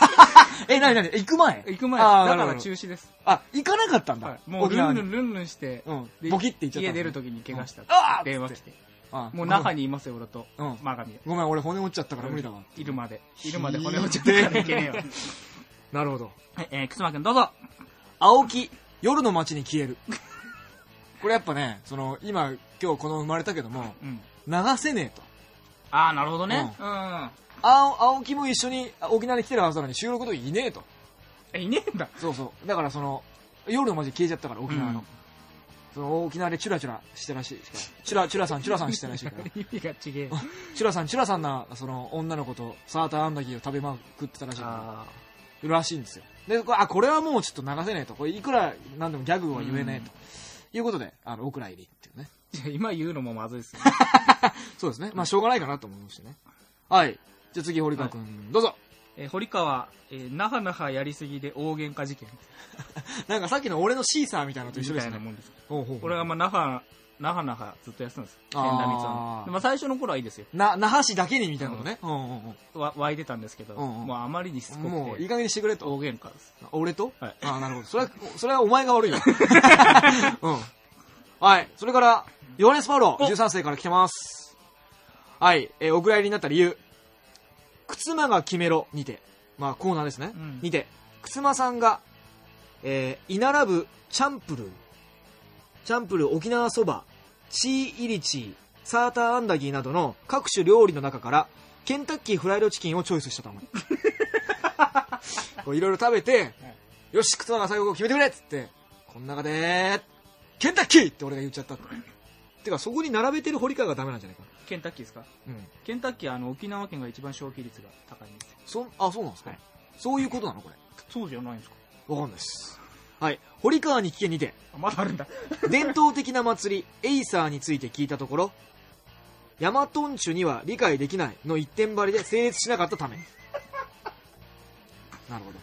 え、なになに？行く前？行く前あーだからなるほど中止です。あ、行かなかったんだ。はい、もう沖縄に。ルンルンルンルンして、うんでボキって言っちゃった家出るときに怪我したってあー電話来て。あもう中にいますよ、俺と。うんマガミ。ごめん、俺骨折っちゃったから無理だわ。いるまで。いるまで骨折っちゃったからいけねえよ。なるほど。はい、えー、くすまくんどうぞ。青木、夜の街に消える。これやっぱね、その、今、今日この生まれたけども、うん。流せねえと。ああ、なるほどね。うん。青、青木も一緒に沖縄に来てるはずなのに収録の時いねえと。え、いねえんだ。そうそう。だからその、夜の街消えちゃったから、沖縄の。うんその沖縄でチュラチュラしてらしい。チュラ、チュラさん、チュラさんしてらしいから。意味がちげえ。チュラさん、チュラさんな、その女の子とサーターアンダギーを食べまくってたらしいから。あらしいんですよ。で、これあ、これはもうちょっと流せねえと。これいくらなんでもギャグは言えねえと。いうことで、あの、お蔵入りっていうね。あ。今言うのもまずいですね。そうですね。まあ、しょうがないかなと思いましてね。はい。じゃあ次、堀川くん、どうぞ。えー堀川、えー、なはなはやりすぎで大喧嘩事件。なんかさっきの俺のシーサーみたいなのと一緒みですね。たいなもんです。ほうほうほうこれがまあ、那覇、那覇那覇ずっとやってたんです。あー千田光は。でまあ、最初の頃はいいですよ。な、那覇市だけにみたいなことね。うんうんうん。わ湧いてたんですけど、うんうんもうあまりにしつこくて、もういい加減にしてくれと。大喧嘩です。俺と？はいああ、なるほど。それは、それはお前が悪いよ。うん。はい。それから、ヨハネス・パウロ、お13世から来てます。はい。えーお蔵入りになった理由。靴間が決めろにて。まあ、コーナーですね。うんにて。靴間さんが、えー、居並ぶチャンプルー、チャンプルー沖縄そば、チーイリチー、サーターアンダギーなどの各種料理の中から、ケンタッキーフライドチキンをチョイスしたため。こういろいろ食べて、よし、靴間が最後決めてくれっつって、この中で、ケンタッキーって俺が言っちゃったって。てか、そこに並べてる堀川がダメなんじゃないかな。ケンタッキーですか？うん。ケンタッキーはあの沖縄県が一番消費率が高いんですよ。そん、あ、そうなんですか、はいそういうことなの？これ。そうじゃないんですか？わかんないです。はい。堀川に聞けにて、あ、まだあるんだ。伝統的な祭り、エイサーについて聞いたところ、ヤマトンチュには理解できないの一点張りで成立しなかったため。なるほど。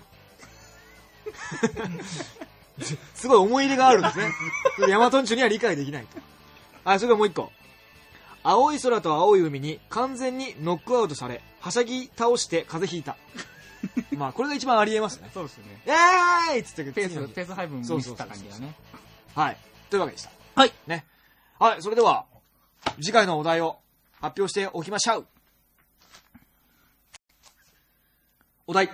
すごい思い入れがあるんですね。ヤマトンチュには理解できないと。はい、それからもう一個。青い空と青い海に完全にノックアウトされ、はしゃぎ倒して風邪ひいた。まあ、これが一番ありえますね。そうですよね。イェーイっつってペース、ペース配分ミスった感じがね。はい。というわけでした。はい。ね。はい、それでは、次回のお題を発表しておきましょう。お題。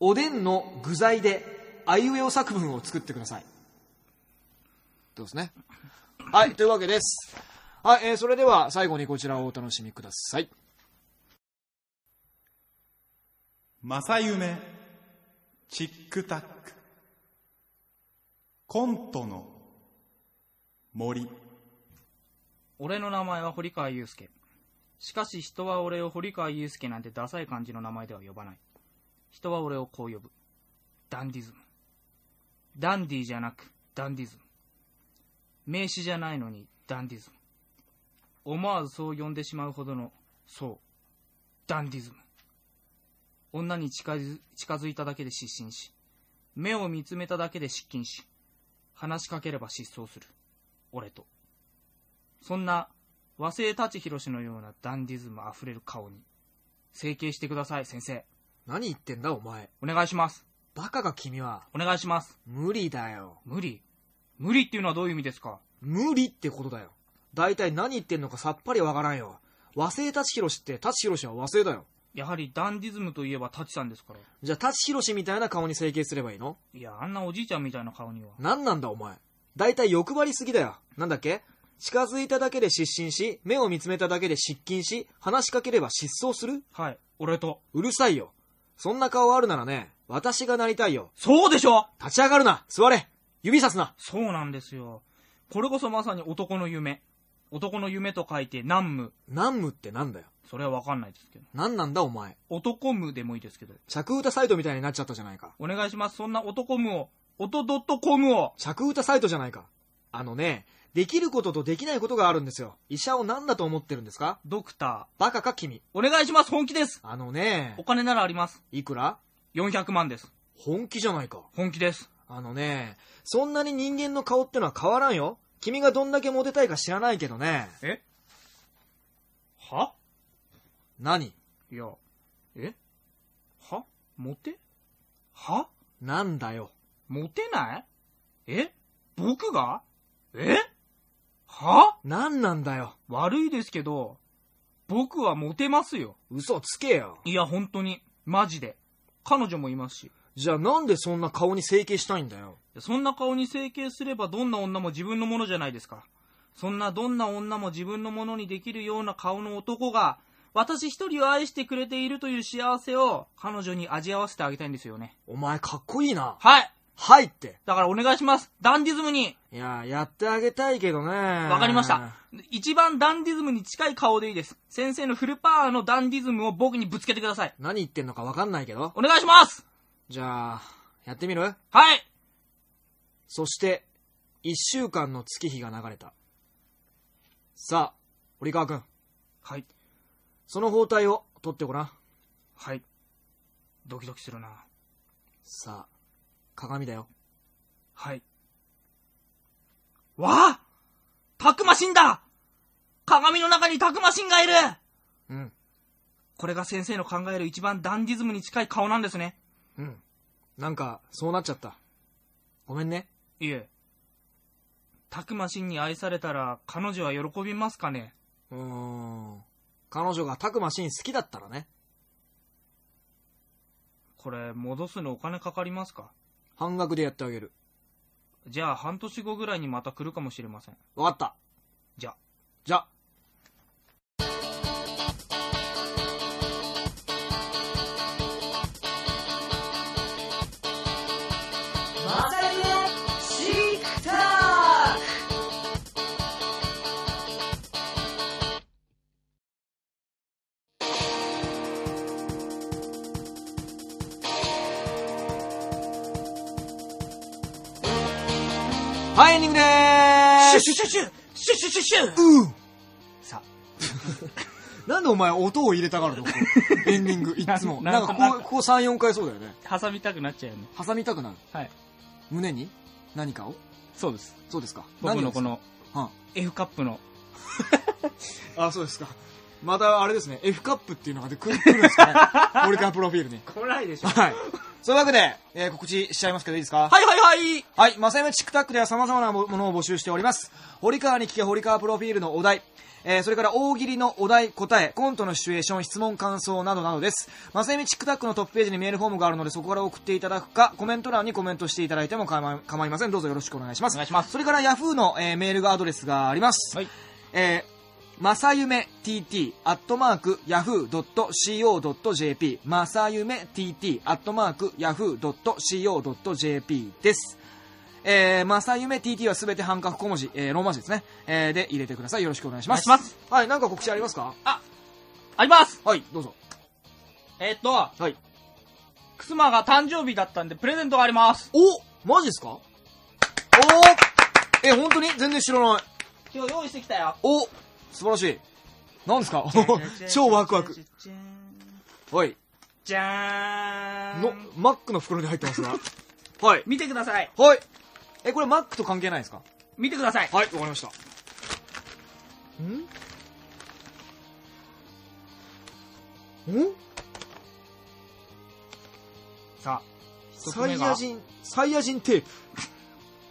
おでんの具材で、あいうえお作文を作ってください。どうですね？はい、というわけです。はい、えーそれでは最後にこちらをお楽しみください。正夢チックタックコントの森俺の名前は堀川祐介。しかし人は俺を堀川祐介なんてダサい感じの名前では呼ばない。人は俺をこう呼ぶ。ダンディズム。ダンディじゃなくダンディズム。名詞じゃないのにダンディズム。思わずそう呼んでしまうほどの、そう、ダンディズム。女に近づ近づいただけで失神し、目を見つめただけで失禁し、話しかければ失踪する。俺と。そんな和製舘ひろしのようなダンディズムあふれる顔に、整形してください、先生。何言ってんだお前。お願いします。バカか君は。お願いします。無理だよ。無理無理っていうのはどういう意味ですか？無理ってことだよ。大体何言ってんのかさっぱりわからんよ。和製舘ひろしって、舘ひろしは和製だよ。やはりダンディズムといえば舘さんですから。じゃあ舘ひろしみたいな顔に整形すればいいの？いや、あんなおじいちゃんみたいな顔には。何なんだお前。大体欲張りすぎだよ。なんだっけ？近づいただけで失神し、目を見つめただけで失禁し、話しかければ失踪する？はい、俺と。うるさいよ。そんな顔あるならね、私がなりたいよ。そうでしょ？立ち上がるな座れ指さすなそうなんですよ。これこそまさに男の夢。男の夢と書いて南無。南無ってなんだよ。それはわかんないですけど。何なんだお前。男無でもいいですけど。着歌サイトみたいになっちゃったじゃないか。お願いします。そんな男無を、音ドットコムを。着歌サイトじゃないか。あのね、できることとできないことがあるんですよ。医者を何だと思ってるんですか？ドクタバカか君。ー。お願いします。本気です。あのねお、金ならあります。いくら？400万です。本気じゃないか。本気です。あのね、そんなに人間の顔ってのは変わらんよ。君がどんだけモテたいか知らないけどね。え？は？何？いや、え？は？モテ？は？なんだよ。モテない？え？僕が？え？は？なんなんだよ。悪いですけど、僕はモテますよ。嘘つけよ。いや、本当に。マジで。彼女もいますし。じゃあなんでそんな顔に整形したいんだよ？そんな顔に整形すればどんな女も自分のものじゃないですか。そんなどんな女も自分のものにできるような顔の男が、私一人を愛してくれているという幸せを彼女に味わわせてあげたいんですよね。お前かっこいいな。はいはいって。だからお願いしますダンディズムにいや、やってあげたいけどね。わわかりました。一番ダンディズムに近い顔でいいです。先生のフルパワーのダンディズムを僕にぶつけてください。何言ってんのかわかんないけど。お願いしますじゃあ、やってみる？はいそして、一週間の月日が流れた。さあ、堀川くん、はい。その包帯を取ってごらん。はい。ドキドキするな。さあ、鏡だよ。はい。わあタクマシンだ鏡の中にタクマシンがいるうん、これが先生の考える一番ダンディズムに近い顔なんですね。うん。なんか、そうなっちゃった。ごめんね。いえ。タクマシンに愛されたら彼女は喜びますかね？うーん。彼女がタクマシン好きだったらね。これ戻すのお金かかりますか？半額でやってあげる。じゃあ半年後ぐらいにまた来るかもしれません。わかった。じゃあ。じゃュシュシュシュシュシュシュシュさなんでお前音を入れたがるのエンディング、いつも。なんかこ、ここ3、4回そうだよね。挟みたくなっちゃうよね。挟みたくなる。はい。胸に何かをそうです。そうですか。僕のこの何をですか。F カップの。うん。あ、そうですか。またあれですね、F カップっていうのがで来る来るんですかね。森川プロフィールに。来ないでしょはい。そういうわけで、えー告知しちゃいますけどいいですか？はいはいはいはい、マサヤメチックタックでは様々なものを募集しております。堀川に聞け堀川プロフィールのお題、えーそれから大喜利のお題、答え、コントのシチュエーション、質問、感想などなどです。マサヤメチックタックのトップページにメールフォームがあるので、そこから送っていただくか、コメント欄にコメントしていただいても構いません。どうぞよろしくお願いします。お願いしますそれからヤフーの、えーメールがアドレスがあります。はい。えーまさゆめ tt アットマーク yahoo.co.jp まさゆめ tt アットマーク yahoo.co.jp です。えー、マサユメ TT はすべて半角小文字、えー、ローマ字ですね。えー、で入れてください。よろしくお願いします。いします。はい、なんか告知ありますか？ありますはい、どうぞ。えーっと、はい。くすまが誕生日だったんで、プレゼントがあります。おマジですか？おーえ、本当に？全然知らない。今日用意してきたよ。お素晴らしい。何ですか？超ワクワク。。はい。じゃーん。の、マックの袋に入ってますが。はい。見てください。はい。え、これマックと関係ないですか？見てください。はい、わかりました。ん？ん？さあ、サ。イヤ人、サイヤ人テープ。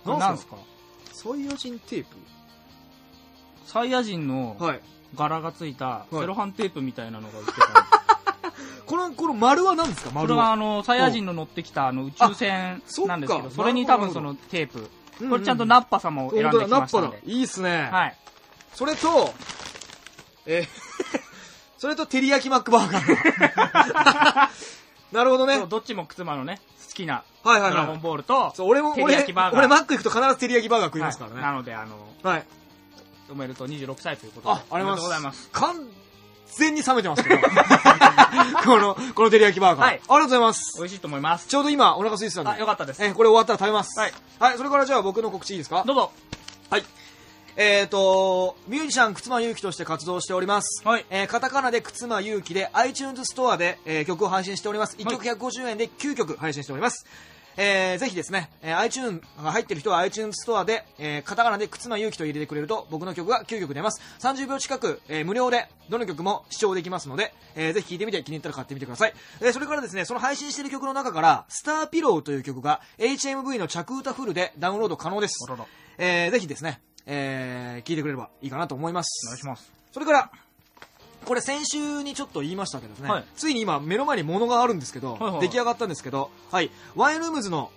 こ れなんすか？サイヤ人テーサイヤ人の。柄がついたいセロハンテープみたいなのが売ってた。この、この丸は何ですか？こ丸は。れはあの、サイヤ人の乗ってきたあの宇宙船なんですけど、それに多分そのテープ。これちゃんとナッパ様を選んできましたんで。。いいっすね。はい。それと、えー それと、照り焼きマックバーガー。なるほどね。どっちもくつまのね、好きなはいはいドラゴンはい。ボールと、そう、俺も、俺マック行くと必ず照り焼きバーガー食いますからね。はいなので、あの、はい。おめでとう26歳ということで。あ、ありがとうございます。完全に冷めてますけど。この、この照り焼きバーガー。はいありがとうございます。美味しいと思います。ちょうど今、お腹空いてたんで。あ、よかったです。え、これ終わったら食べます。はい。はい、それからじゃあ僕の告知いいですか？どうぞ。はい。えーと、ミュージシャン、くつまゆうきとして活動しております。はいえーカタカナでくつまゆうきで iTunes ストアで、えー曲を配信しております。1曲150円で9曲配信しております。えーぜひですね、えー iTunes が入ってる人は iTunes ストアで、えーカタカナでくつまゆうきと入れてくれると僕の曲が9曲出ます。30秒近く、えー無料でどの曲も視聴できますので、えーぜひ聴いてみて気に入ったら買ってみてください。えーそれからですね、その配信している曲の中から、スターピローという曲が HMV の着歌フルでダウンロード可能ですえーぜひですね、えー聞いてくれればいいかなと思います。お願いします。それから、これ先週にちょっと言いましたけどね、はい。ついに今目の前に物があるんですけど、はいはい。出来上がったんですけど、はい、ワインルームズの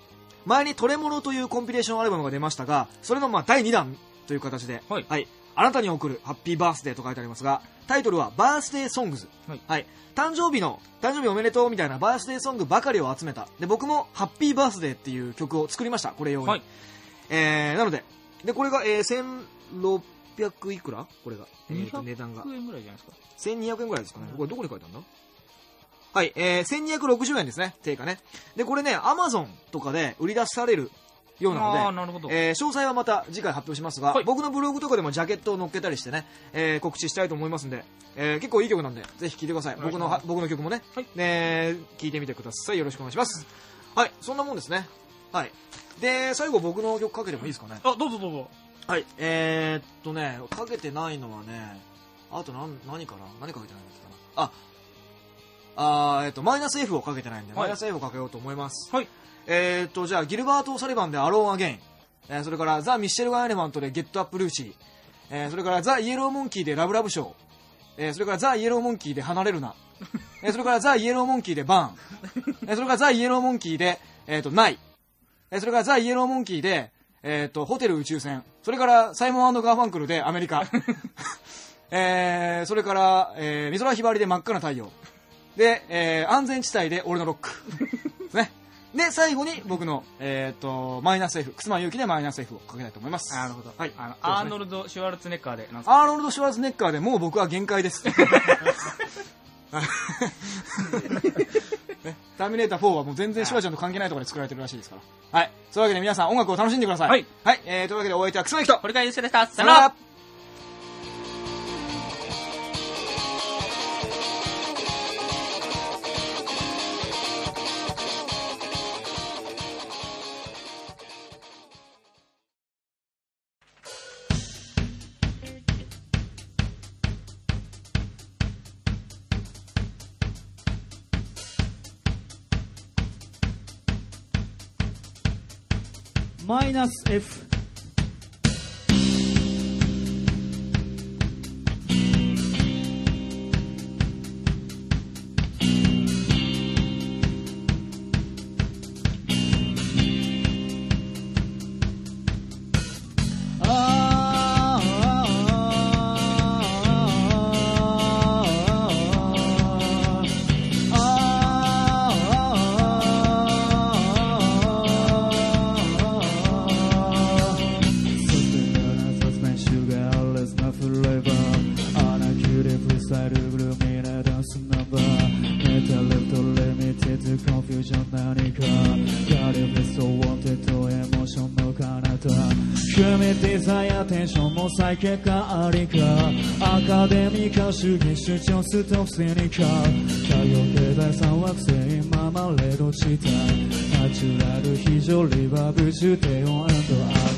前にトレモロというコンピレーションアルバムが出ましたが、それのまあ第2弾という形で、はい。あなたに送るハッピーバースデーと書いてありますが、タイトルはバースデーソングズ。はい。誕生日の、誕生日おめでとうみたいなバースデーソングばかりを集めた。で、僕もハッピーバースデーっていう曲を作りました、これ用に。はい。えー、なので、で、これが、えー、1600いくら？これが。えーと値段が。200円ぐらいじゃないですか？1200円ぐらいですかね。これどこに書いてあるんだ？はい、えー、1260円ですね、定価ね。で、これね、アマゾンとかで売り出されるようなので。えー詳細はまた次回発表しますが、はい僕のブログとかでもジャケットを載っけたりしてね、えー告知したいと思いますんで、えー結構いい曲なんで、ぜひ聴いてください。僕の僕の曲もね、はいね聴いてみてください。よろしくお願いします。はい、そんなもんですね。はい。で、最後僕の曲かけてもいいですかね？あ、どうぞどうぞ。はい。えー、っとね、かけてないのはね、あと何、何かな？何かけてないんだっけかな？あ、あーえーっと、マイナス F をかけてないんで、はいマイナス F をかけようと思います。はい。えー、っと、じゃあ、ギルバート・サリバンでアローン・アゲイン。えーそれから、ザ・ミッシェル・ガン・エレファントで Get Up Lucy。えーそれから、ザ・イエロー・モンキーで Love Love Show。えーそれから、ザ・イエロー・モンキーで離れるな。えーそれから、ザ・イエロー・モンキーで Burn。えーそれから、ザ・イエロー・モンキーで、えーっと、ない。えーそれから、ザ・イエロー・モンキーで、えーっと、ホテル宇宙船。それから、サイモン&ガーファンクルでアメリカ。えーそれから、えー、美空ひばりで真っ赤な太陽。で、えー安全地帯で俺のロック。ね。で、最後に僕の、えっ、と、マイナス F、くすまゆうきでマイナス F をかけたいと思います。なるほど。はい。あの、ねアーノルド・シュワルツェネッカーで、アーノルド・シュワルツェネッカーでもう僕は限界です。ねターミネーター4はもう全然シュワちゃんと関係ないところで作られてるらしいですから。はい。そういうわけで皆さん音楽を楽しんでください。はい。はい。えー、というわけでお相手はくすまゆきと。堀川祐介でした。ささよなら minus f 材やテンションも最結果ありか。アカデミカ主義主張ストップセニカ太陽系第三惑星ママレード地帯ナチュラル非常リバーブ中低音アンドアイ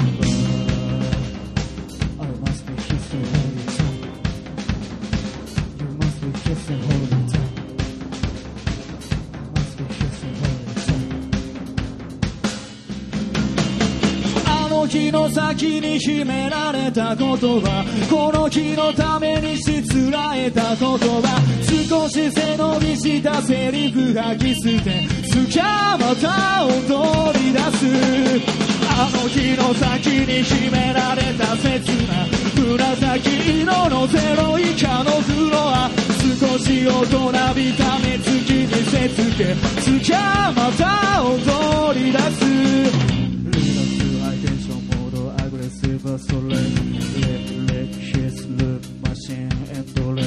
先に秘められた言葉この日のためにしつらえた言葉少し背伸びしたセリフ吐き捨てすきゃまた踊り出す。あの日の先に秘められた切な紫色のゼロ以下のフロア少し大人びた目つきにせつけすきゃまた踊り出す。ブストレスレッレッヒスループマシンエンドレス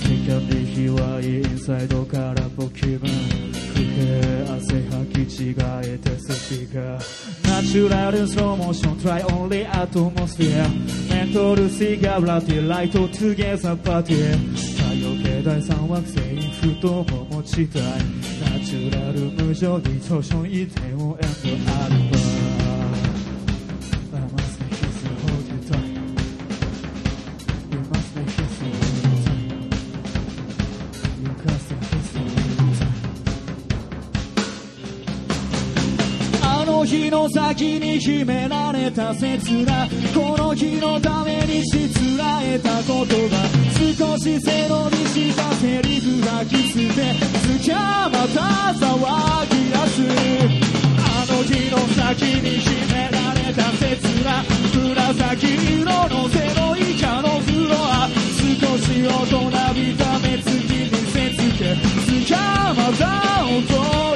世界で卑猥インサイドからポ気分不平汗吐き違えてスピーカーナチュラルスローモーション Try only atmosphere. メントルシガラティライトトゥゲザパーティー太陽系第三惑星太もも地帯ナチュラル無常ディソーションイテオンエンドアルバ I 先に秘められた切なこの日のためにしつらえた言葉少し背伸びしたセリフ吐き捨てつきゃまた騒ぎ出すあの日の先に秘められた切な紫色のゼロ以下のフロア少し大人びた目つきにせつけつきゃまた踊り